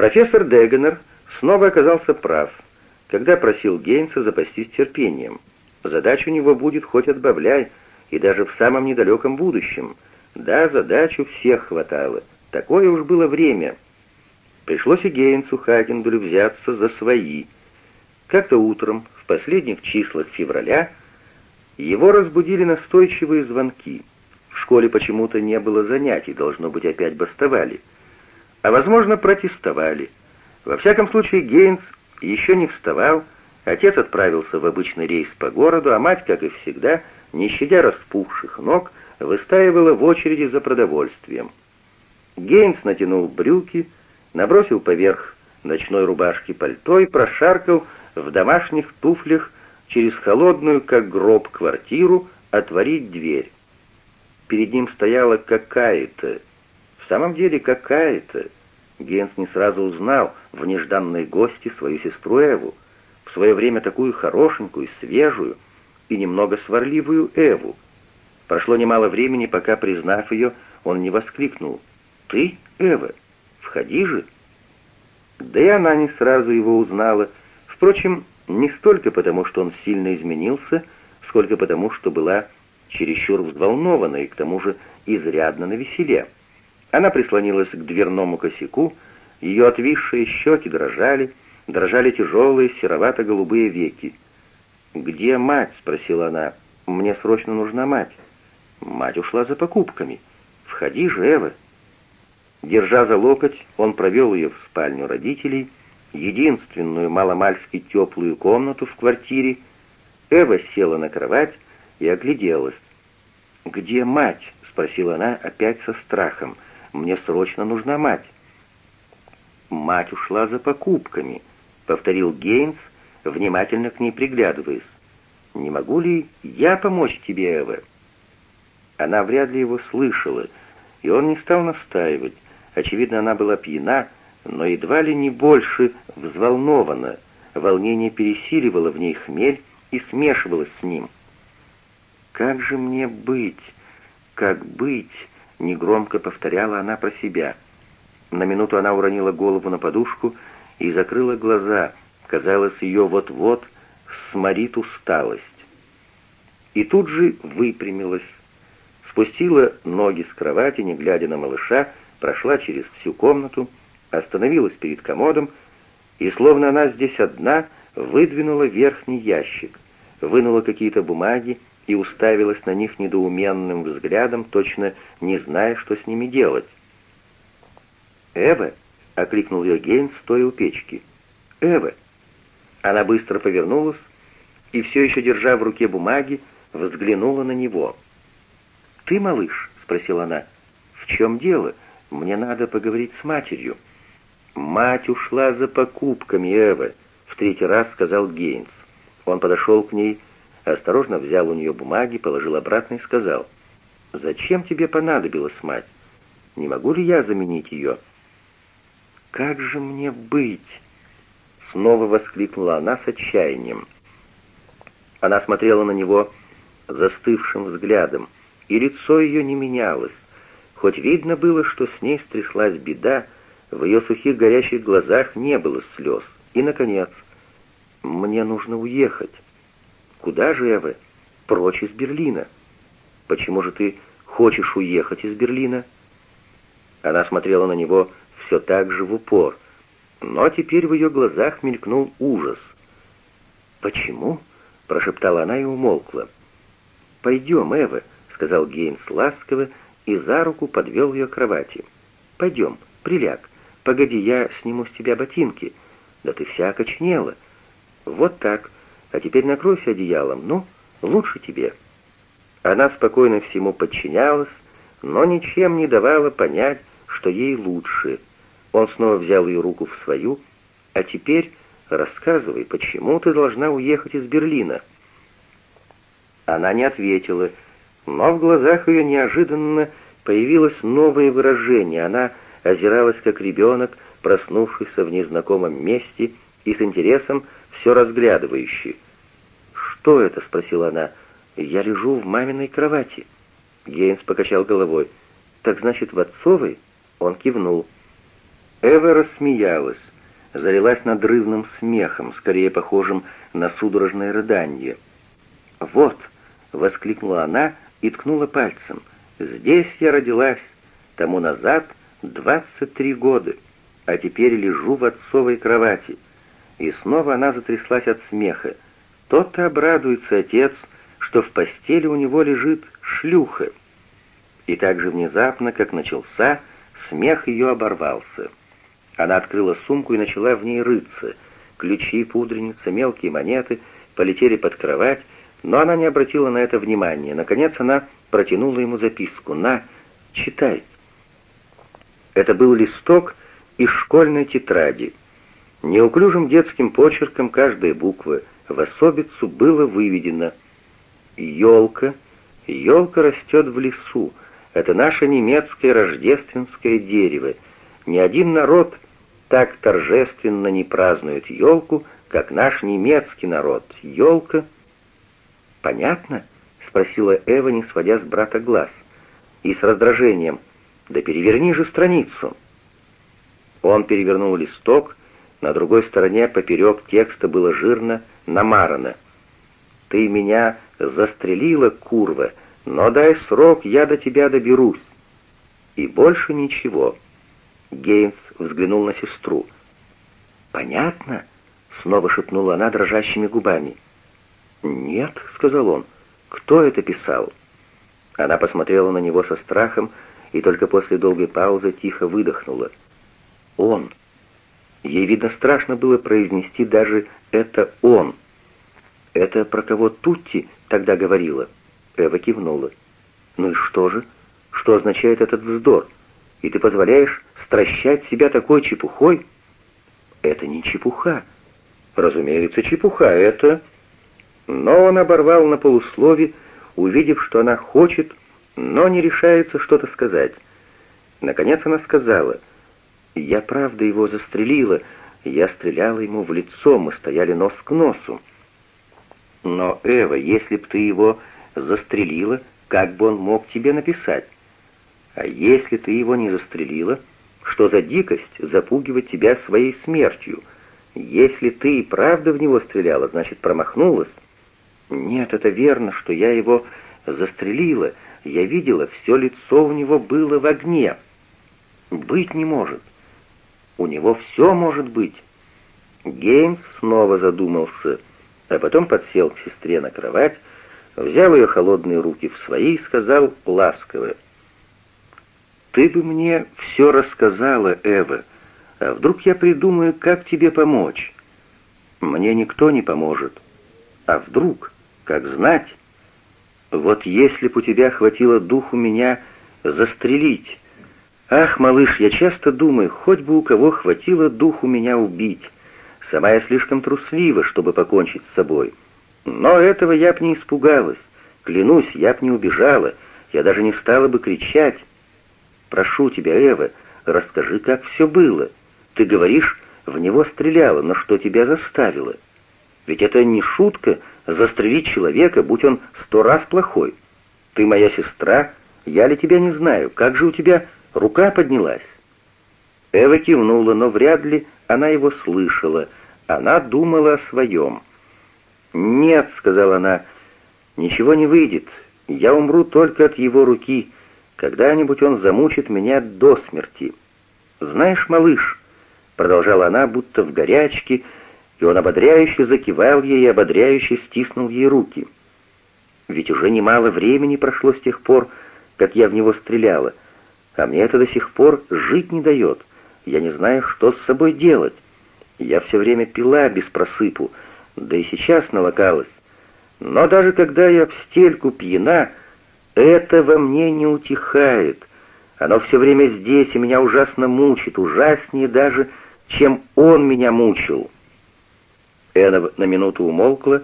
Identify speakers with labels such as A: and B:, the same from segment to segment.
A: Профессор Дегенер снова оказался прав, когда просил Гейнса запастись терпением. Задач у него будет хоть отбавляй, и даже в самом недалеком будущем. Да, задачу всех хватало. Такое уж было время. Пришлось и Гейнсу Хагенбелю взяться за свои. Как-то утром, в последних числах февраля, его разбудили настойчивые звонки. В школе почему-то не было занятий, должно быть, опять бастовали. А, возможно, протестовали. Во всяком случае, Гейнс еще не вставал, отец отправился в обычный рейс по городу, а мать, как и всегда, не щадя распухших ног, выстаивала в очереди за продовольствием. Гейнс натянул брюки, набросил поверх ночной рубашки пальто и прошаркал в домашних туфлях через холодную, как гроб, квартиру отворить дверь. Перед ним стояла какая-то, самом деле какая-то, Гейнс не сразу узнал в нежданной гости свою сестру Эву, в свое время такую хорошенькую, свежую и немного сварливую Эву. Прошло немало времени, пока, признав ее, он не воскликнул «Ты, Эва? Входи же!» Да и она не сразу его узнала, впрочем, не столько потому, что он сильно изменился, сколько потому, что была чересчур взволнована и к тому же изрядно навеселе. Она прислонилась к дверному косяку, ее отвисшие щеки дрожали, дрожали тяжелые серовато-голубые веки. «Где мать?» — спросила она. «Мне срочно нужна мать». «Мать ушла за покупками. Входи же, Эва». Держа за локоть, он провел ее в спальню родителей, единственную маломальски теплую комнату в квартире. Эва села на кровать и огляделась. «Где мать?» — спросила она опять со страхом — мне срочно нужна мать». «Мать ушла за покупками», — повторил Гейнс, внимательно к ней приглядываясь. «Не могу ли я помочь тебе, Эва?» Она вряд ли его слышала, и он не стал настаивать. Очевидно, она была пьяна, но едва ли не больше взволнована. Волнение пересиливало в ней хмель и смешивалось с ним. «Как же мне быть? Как быть?» Негромко повторяла она про себя. На минуту она уронила голову на подушку и закрыла глаза. Казалось, ее вот-вот сморит усталость. И тут же выпрямилась, спустила ноги с кровати, не глядя на малыша, прошла через всю комнату, остановилась перед комодом и, словно она здесь одна, выдвинула верхний ящик, вынула какие-то бумаги, и уставилась на них недоуменным взглядом, точно не зная, что с ними делать. «Эва!» — окликнул ее Гейн, стоя у печки. «Эва!» Она быстро повернулась и, все еще держа в руке бумаги, взглянула на него. «Ты, малыш?» — спросила она. «В чем дело? Мне надо поговорить с матерью». «Мать ушла за покупками, Эва», — в третий раз сказал Гейнс. Он подошел к ней осторожно взял у нее бумаги, положил обратно и сказал, «Зачем тебе понадобилась мать? Не могу ли я заменить ее?» «Как же мне быть?» Снова воскликнула она с отчаянием. Она смотрела на него застывшим взглядом, и лицо ее не менялось. Хоть видно было, что с ней стряслась беда, в ее сухих горящих глазах не было слез. И, наконец, «Мне нужно уехать». Куда же, Эва? Прочь из Берлина. Почему же ты хочешь уехать из Берлина? Она смотрела на него все так же в упор, но теперь в ее глазах мелькнул ужас. «Почему?» — прошептала она и умолкла. «Пойдем, Эва», — сказал Гейнс ласково и за руку подвел ее к кровати. «Пойдем, приляг. Погоди, я сниму с тебя ботинки. Да ты вся окочнела. Вот так. А теперь накройся одеялом, ну, лучше тебе». Она спокойно всему подчинялась, но ничем не давала понять, что ей лучше. Он снова взял ее руку в свою. «А теперь рассказывай, почему ты должна уехать из Берлина?» Она не ответила, но в глазах ее неожиданно появилось новое выражение. Она озиралась, как ребенок, проснувшийся в незнакомом месте, и с интересом все разглядывающий. «Что это?» — спросила она. «Я лежу в маминой кровати». Гейнс покачал головой. «Так значит, в отцовой?» Он кивнул. Эва рассмеялась, залилась надрывным смехом, скорее похожим на судорожное рыдание. «Вот!» — воскликнула она и ткнула пальцем. «Здесь я родилась, тому назад двадцать три года, а теперь лежу в отцовой кровати». И снова она затряслась от смеха. Тот-то обрадуется отец, что в постели у него лежит шлюха. И так же внезапно, как начался, смех ее оборвался. Она открыла сумку и начала в ней рыться. Ключи, пудреница, мелкие монеты полетели под кровать, но она не обратила на это внимания. Наконец она протянула ему записку. «На, читай». Это был листок из школьной тетради. Неуклюжим детским почерком каждая буква в особицу было выведено «Елка, елка растет в лесу, это наше немецкое рождественское дерево. Ни один народ так торжественно не празднует елку, как наш немецкий народ. Елка...» «Понятно?» — спросила Эва, не сводя с брата глаз. И с раздражением. «Да переверни же страницу!» Он перевернул листок, на другой стороне поперек текста было жирно намарано. «Ты меня застрелила, курва, но дай срок, я до тебя доберусь». И больше ничего. Гейнс взглянул на сестру. «Понятно?» — снова шепнула она дрожащими губами. «Нет», — сказал он, — «кто это писал?» Она посмотрела на него со страхом и только после долгой паузы тихо выдохнула. «Он». Ей, видно, страшно было произнести даже «это он». «Это про кого Тутти тогда говорила?» Эва кивнула. «Ну и что же? Что означает этот вздор? И ты позволяешь стращать себя такой чепухой?» «Это не чепуха». «Разумеется, чепуха, это...» Но он оборвал на полуслове, увидев, что она хочет, но не решается что-то сказать. Наконец она сказала — я правда его застрелила. Я стреляла ему в лицо, мы стояли нос к носу. Но, Эва, если б ты его застрелила, как бы он мог тебе написать? А если ты его не застрелила, что за дикость запугивать тебя своей смертью? Если ты и правда в него стреляла, значит, промахнулась? Нет, это верно, что я его застрелила. Я видела, все лицо у него было в огне. Быть не может. У него все может быть. Геймс снова задумался, а потом подсел к сестре на кровать, взял ее холодные руки в свои и сказал ласково, «Ты бы мне все рассказала, Эва, а вдруг я придумаю, как тебе помочь? Мне никто не поможет. А вдруг, как знать? Вот если б у тебя хватило духу меня застрелить, «Ах, малыш, я часто думаю, хоть бы у кого хватило духу меня убить. Сама я слишком труслива, чтобы покончить с собой. Но этого я б не испугалась. Клянусь, я б не убежала. Я даже не стала бы кричать. Прошу тебя, Эва, расскажи, как все было. Ты говоришь, в него стреляла, но что тебя заставило? Ведь это не шутка застрелить человека, будь он сто раз плохой. Ты моя сестра, я ли тебя не знаю, как же у тебя Рука поднялась. Эва кивнула, но вряд ли она его слышала. Она думала о своем. «Нет», — сказала она, — «ничего не выйдет. Я умру только от его руки. Когда-нибудь он замучит меня до смерти». «Знаешь, малыш», — продолжала она, будто в горячке, и он ободряюще закивал ей и ободряюще стиснул ей руки. «Ведь уже немало времени прошло с тех пор, как я в него стреляла. А мне это до сих пор жить не дает. Я не знаю, что с собой делать. Я все время пила без просыпу, да и сейчас налокалась. Но даже когда я в стельку пьяна, это во мне не утихает. Оно все время здесь и меня ужасно мучит, ужаснее даже, чем он меня мучил. Эна на минуту умолкла,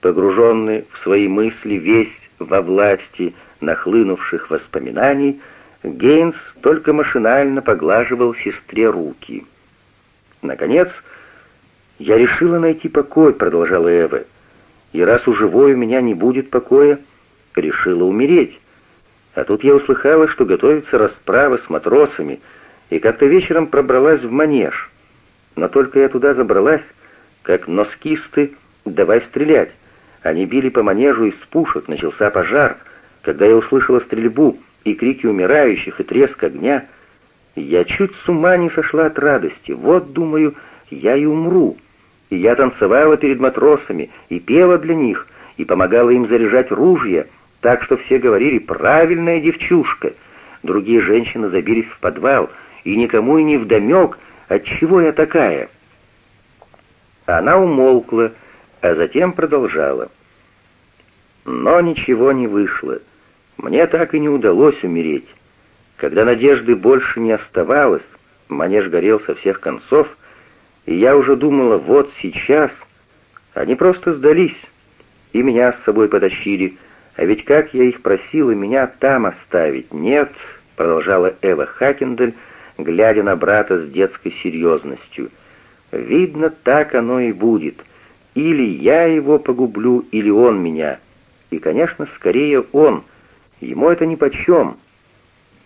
A: погруженный в свои мысли весь во власти нахлынувших воспоминаний, Гейнс только машинально поглаживал сестре руки. Наконец, «Я решила найти покой», — продолжала Эва. «И раз у живой у меня не будет покоя, решила умереть. А тут я услыхала, что готовится расправа с матросами. и как-то вечером пробралась в манеж. Но только я туда забралась, как носкисты «давай стрелять». Они били по манежу из пушек, начался пожар. Когда я услышала стрельбу и крики умирающих, и треск огня, я чуть с ума не сошла от радости. Вот, думаю, я и умру. И я танцевала перед матросами, и пела для них, и помогала им заряжать ружья, так что все говорили «правильная девчушка». Другие женщины забились в подвал, и никому и не вдомек, отчего я такая. Она умолкла, а затем продолжала. Но ничего не вышло. Мне так и не удалось умереть. Когда надежды больше не оставалось, манеж горел со всех концов, и я уже думала, вот сейчас они просто сдались, и меня с собой потащили, а ведь как я их просила меня там оставить? Нет, продолжала Эва Хакендель, глядя на брата с детской серьезностью. Видно, так оно и будет. Или я его погублю, или он меня. И, конечно, скорее он. Ему это нипочем.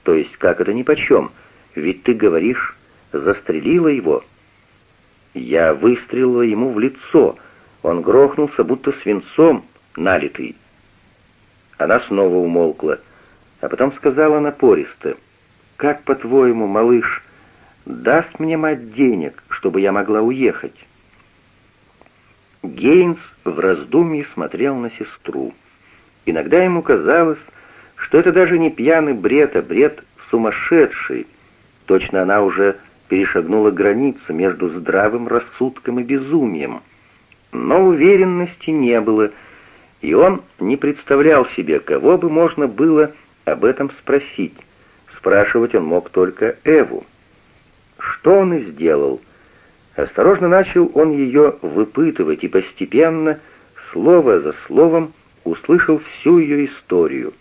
A: То есть, как это нипочем? Ведь ты говоришь, застрелила его. Я выстрелила ему в лицо. Он грохнулся, будто свинцом налитый. Она снова умолкла, а потом сказала напористо, «Как, по-твоему, малыш, даст мне мать денег, чтобы я могла уехать?» Гейнс в раздумье смотрел на сестру. Иногда ему казалось, что это даже не пьяный бред, а бред сумасшедший. Точно она уже перешагнула границу между здравым рассудком и безумием. Но уверенности не было, и он не представлял себе, кого бы можно было об этом спросить. Спрашивать он мог только Эву. Что он и сделал. Осторожно начал он ее выпытывать и постепенно, слово за словом, услышал всю ее историю.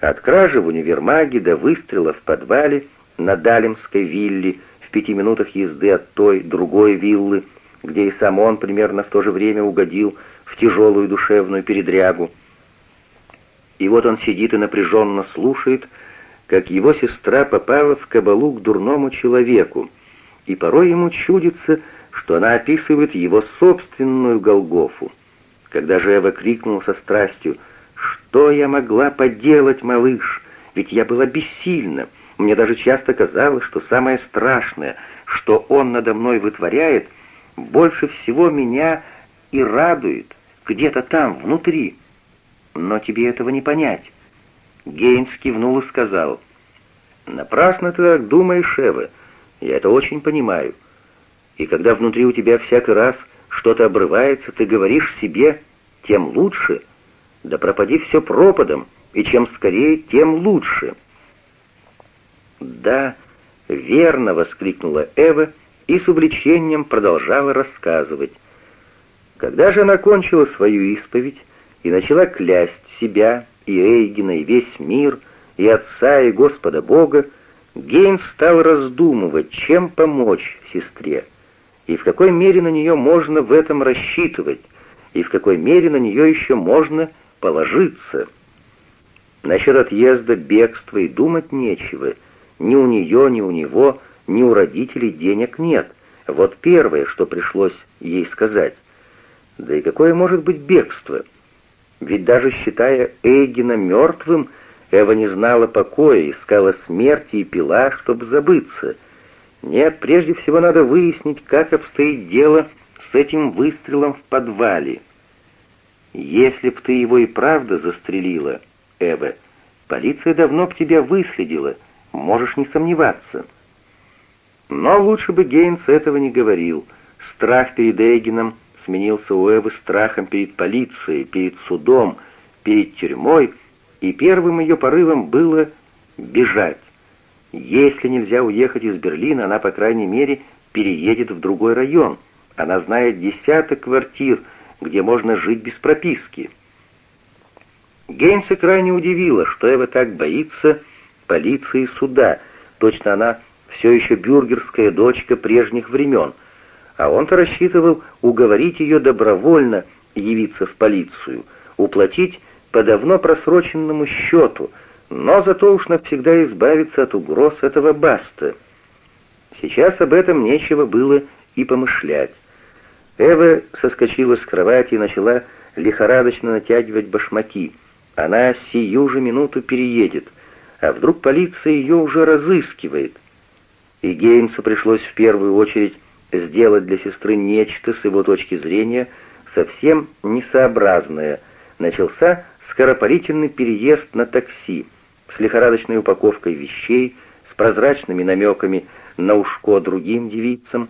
A: От кражи в универмаге до выстрела в подвале на Далемской вилле в пяти минутах езды от той, другой виллы, где и сам он примерно в то же время угодил в тяжелую душевную передрягу. И вот он сидит и напряженно слушает, как его сестра попала в кабалу к дурному человеку, и порой ему чудится, что она описывает его собственную Голгофу. Когда же Эва крикнула со страстью «Что я могла поделать, малыш? Ведь я была бессильна. Мне даже часто казалось, что самое страшное, что он надо мной вытворяет, больше всего меня и радует, где-то там, внутри. Но тебе этого не понять». Гейнс кивнул и сказал, «Напрасно ты так думаешь, Эва. Я это очень понимаю. И когда внутри у тебя всякий раз что-то обрывается, ты говоришь себе, тем лучше. Да пропади все пропадом, и чем скорее, тем лучше. «Да, верно!» — воскликнула Эва и с увлечением продолжала рассказывать. Когда же она кончила свою исповедь и начала клясть себя и Эйгена, и весь мир, и Отца, и Господа Бога, Гейн стал раздумывать, чем помочь сестре, и в какой мере на нее можно в этом рассчитывать, и в какой мере на нее еще можно положиться. Насчет отъезда, бегства и думать нечего. Ни у нее, ни у него, ни у родителей денег нет. Вот первое, что пришлось ей сказать. Да и какое может быть бегство? Ведь даже считая Эйгена мертвым, Эва не знала покоя, искала смерти и пила, чтобы забыться. Нет, прежде всего надо выяснить, как обстоит дело с этим выстрелом в подвале. Если б ты его и правда застрелила, Эва, полиция давно б тебя выследила, можешь не сомневаться. Но лучше бы Гейнс этого не говорил. Страх перед Эгином сменился у Эвы страхом перед полицией, перед судом, перед тюрьмой, и первым ее порывом было бежать. Если нельзя уехать из Берлина, она, по крайней мере, переедет в другой район. Она знает десяток квартир, где можно жить без прописки. Гейнса крайне удивило, что Эва так боится полиции и суда. Точно она все еще бюргерская дочка прежних времен. А он-то рассчитывал уговорить ее добровольно явиться в полицию, уплатить по давно просроченному счету, но зато уж навсегда избавиться от угроз этого баста. Сейчас об этом нечего было и помышлять. Эва соскочила с кровати и начала лихорадочно натягивать башмаки. Она сию же минуту переедет. А вдруг полиция ее уже разыскивает? И Геймсу пришлось в первую очередь сделать для сестры нечто, с его точки зрения, совсем несообразное. Начался скоропалительный переезд на такси с лихорадочной упаковкой вещей, с прозрачными намеками на ушко другим девицам,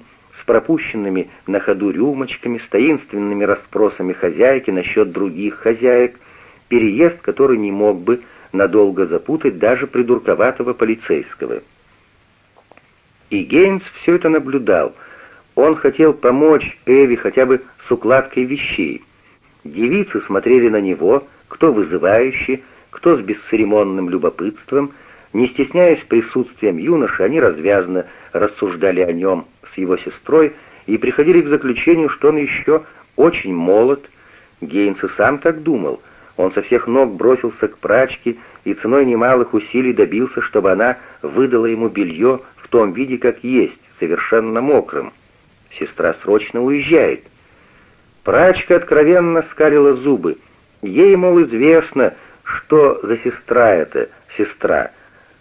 A: пропущенными на ходу рюмочками, с таинственными расспросами хозяйки насчет других хозяек, переезд, который не мог бы надолго запутать даже придурковатого полицейского. И Гейнс все это наблюдал. Он хотел помочь Эви хотя бы с укладкой вещей. Девицы смотрели на него, кто вызывающий, кто с бесцеремонным любопытством. Не стесняясь присутствием юноши, они развязно рассуждали о нем с его сестрой и приходили к заключению, что он еще очень молод. Гейнс и сам так думал. Он со всех ног бросился к прачке и ценой немалых усилий добился, чтобы она выдала ему белье в том виде, как есть, совершенно мокрым. Сестра срочно уезжает. Прачка откровенно скалила зубы. Ей, мол, известно, что за сестра это, сестра,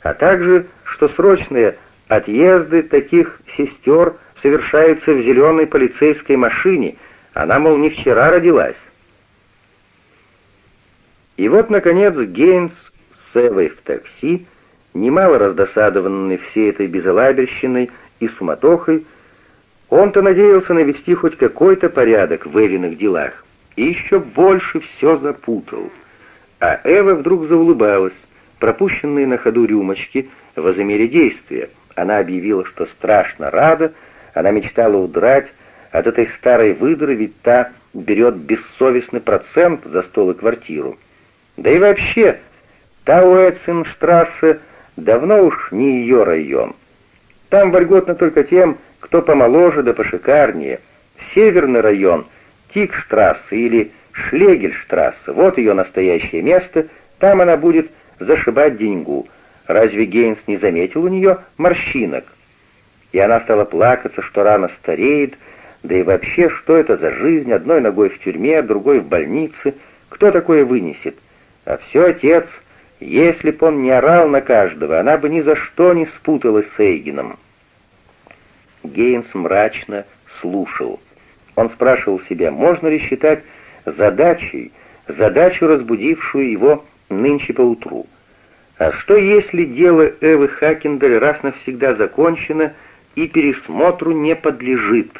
A: а также, что срочные отъезды таких сестер совершаются в зеленой полицейской машине. Она, мол, не вчера родилась. И вот, наконец, Гейнс с Эвой в такси, немало раздосадованный всей этой безалаберщиной и суматохой, он-то надеялся навести хоть какой-то порядок в Эвиных делах, и еще больше все запутал. А Эва вдруг заулыбалась. Пропущенные на ходу рюмочки возымели действия. Она объявила, что страшно рада, она мечтала удрать от этой старой выдры, ведь та берет бессовестный процент за стол и квартиру. Да и вообще, Тауэцинштрассе давно уж не ее район. Там вольготно только тем, кто помоложе да пошикарнее. Северный район, Тикштрассе или Шлегельштрассе, вот ее настоящее место, там она будет зашибать деньгу. Разве Гейнс не заметил у нее морщинок? И она стала плакаться, что рано стареет, да и вообще, что это за жизнь, одной ногой в тюрьме, другой в больнице, кто такое вынесет? А все отец, если б он не орал на каждого, она бы ни за что не спуталась с Эйгином. Гейнс мрачно слушал. Он спрашивал себя, можно ли считать задачей, задачу, разбудившую его нынче поутру. А что если дело Эвы Хакендель раз навсегда закончено и пересмотру не подлежит?